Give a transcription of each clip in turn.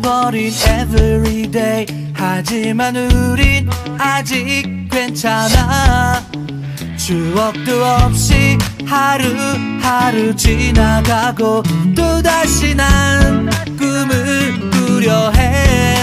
버린 everyday. 하지만 우린 아직 괜찮아. 추억도 없이 하루하루 지나가고 또다시 난 꿈을 꾸려 해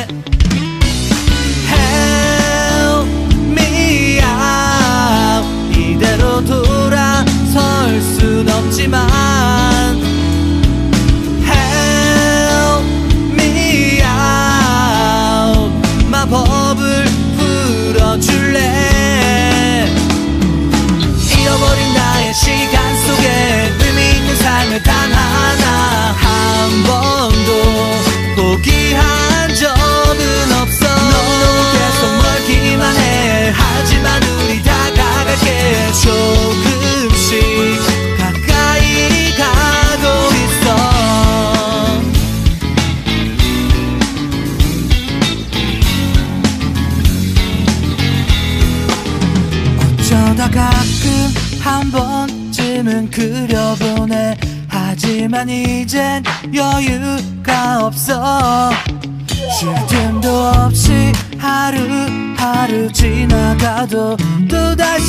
하지만 우리 다가갈게 조금씩 가까이 가고 있어. 어쩌다 가끔 한 번쯤은 그려보네. 하지만 이젠 여유가 없어 지나가도 또다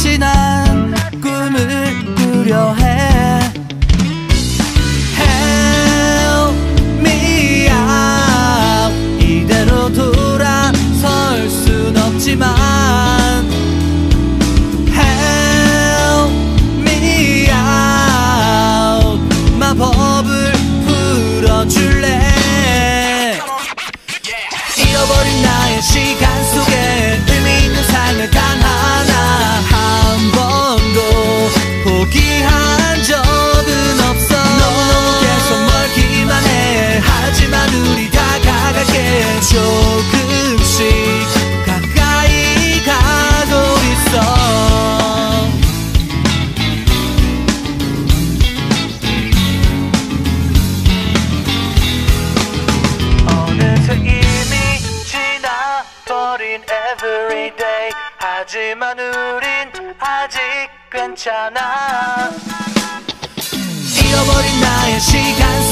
everyday 하지만 우린 아직 괜찮아. 잃어버린 나의 시간